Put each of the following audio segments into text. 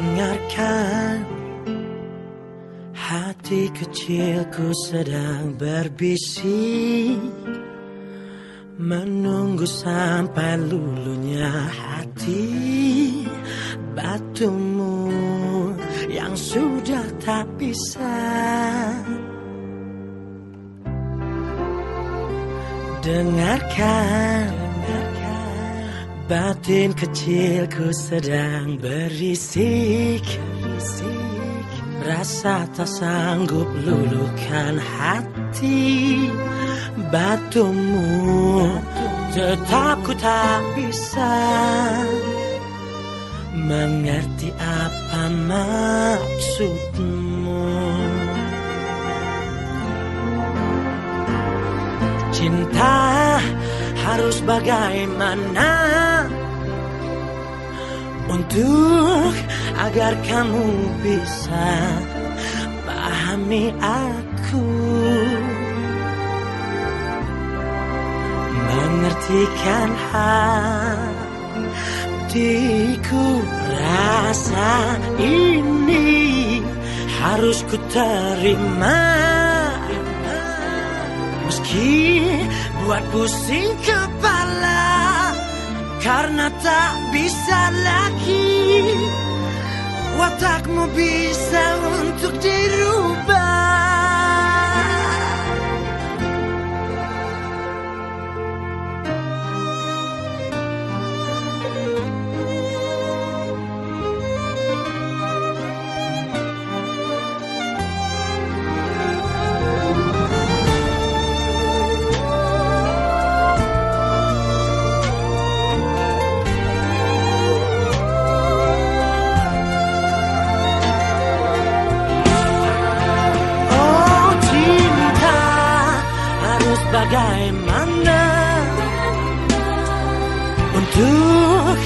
dengarkan. Hati kecilku sedang berbisik. Menunggu sampai lulunya hati. Batumu yang sudah tak bisa. Dengarkan. Batin kecilku sedang berisik Rasa tak sanggup luluhkan hati. Batumu tetap ku tak bisa Mengerti apa maksudmu. Cinta harus bagaimana? Untuk agar kamu bisa pahami aku. Mengertikan hatiku Rasa ini harus ku terima Meski buat pusing kepala Karena tak bisa lagi. Watakmu bisa untuk dirubah harus bagaimana Untuk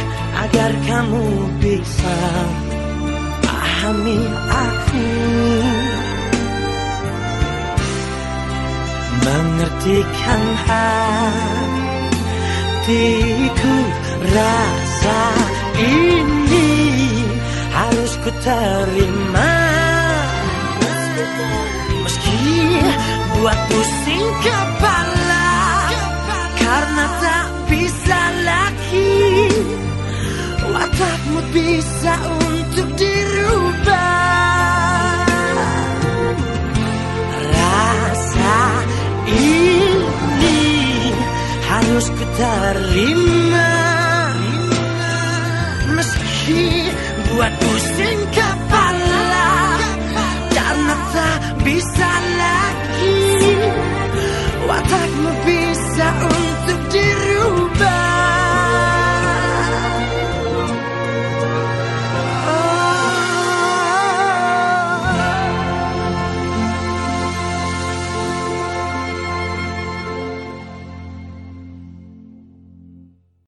agar kamu bisa pahami aku? Mengertikan hatiku Rasa ini harus ku terima membuat pusing kepala, kepala karena tak bisa lagi. Watakmu bisa untuk dirubah. Rasa ini harus kuterima meski buatku